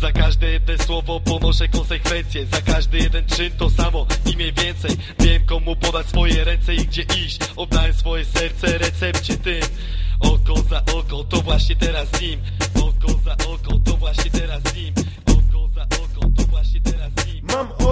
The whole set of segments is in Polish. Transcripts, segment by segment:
Za każde jedno słowo ponoszę konsekwencje. Za każdy jeden czyn to samo i mniej więcej. Wiem komu podać swoje ręce i gdzie iść. Oddałem swoje serce recepcie tym. Oko za oko, to właśnie teraz nim. Oko za oko, to właśnie teraz nim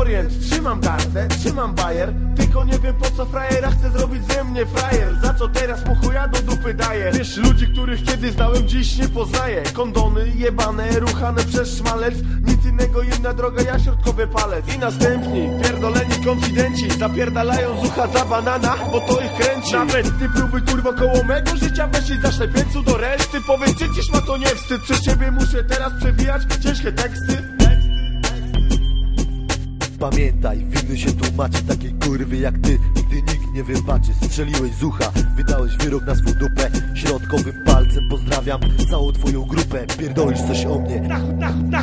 orient, trzymam kartę, trzymam bajer. Tylko nie wiem po co frajera chce zrobić ze mnie frajer. Za co teraz mu chuja do dupy daje Wiesz, ludzi, których kiedyś znałem, dziś nie poznaję. Kondony jebane, ruchane przez szmalec. Nic innego, inna droga, ja środkowy palec. I następni, pierdoleni konfidenci. Zapierdalają z ucha za banana, bo to ich kręci. Nawet ty próbuj kurwa koło mego życia Weź i zacznę piecu do reszty. Powiedz, czy ma to nie wstyd? Przez ciebie muszę teraz przewijać ciężkie teksty Pamiętaj, winny się tłumaczy takiej kurwy jak ty. Nigdy nikt nie wybaczy, strzeliłeś z ucha. Wydałeś wyrok na swą dupę. Środkowym palcem pozdrawiam całą twoją grupę. Pierdolisz coś o mnie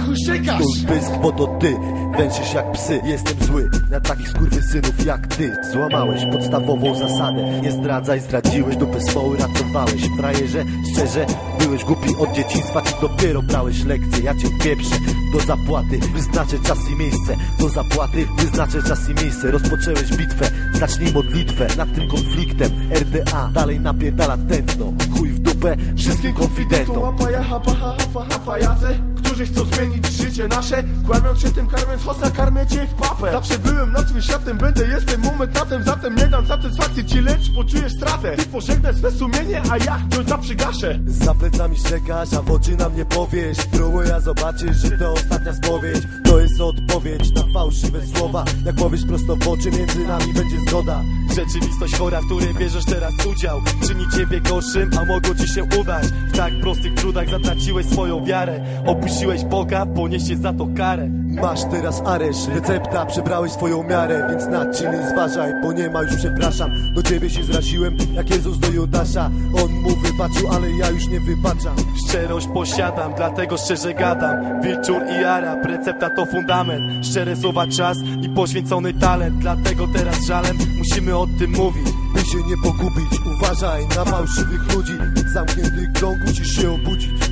chuj pysk, bo to ty. Węszysz jak psy, jestem zły Na takich skurwysynów jak ty. Złamałeś podstawową zasadę. Nie zdradzaj, zdradziłeś, dupę swoły ratowałeś. Frajerze, szczerze, byłeś głupi od dzieciństwa Czy dopiero brałeś lekcje, ja cię pieprzę. Do zapłaty, wyznaczę czas i miejsce. Do zapłaty, wyznaczę czas i miejsce. Rozpoczęłeś bitwę, zacznij modlitwę Nad tym konfliktem, RDA Dalej napierdala tętno. Chuj w dupę wszystkim To konfidentom. łapa, jaha, pacha, pacha, pajace Którzy chcą zmienić życie nasze Kłamiąc się tym, karmiąc hosta, karmię cię w papę. Zawsze byłem nad swym światem, będę jestem momentatem Zatem nie dam satysfakcji. Ci, lecz poczujesz stratę. Ty pożegnaj swe sumienie, a ja końca przygaszę. Za plecami czekasz, a w oczy na mnie powiesz. Próbuj, a zobaczysz, że to ostatnia spowiedź. To jest odpowiedź na fałszywe słowa. Jak powiesz prosto w oczy, między nami będzie zgoda. Rzeczywistość chora, w której bierzesz teraz udział. Czyni ciebie gorszym, a mogło ci się udać. W tak prostych trudach zatraciłeś swoją wiarę. Opuściłeś Boga, poniesie za to karę. Masz teraz areszt, recepta, przebrałeś swoją miarę Więc na czyny zważaj, bo nie ma już przepraszam. Do ciebie się zraziłem, jak Jezus do Judasza. On mu wybaczył, ale ja już nie wybaczam. Szczerość posiadam, dlatego szczerze gadam. Wilczur i Arab, recepta to fundament. Szczere słowa czas i poświęcony talent. Dlatego teraz żalem musimy o tym mówić. By się nie pogubić, uważaj na fałszywych ludzi. Zamknięty krąg musisz się obudzić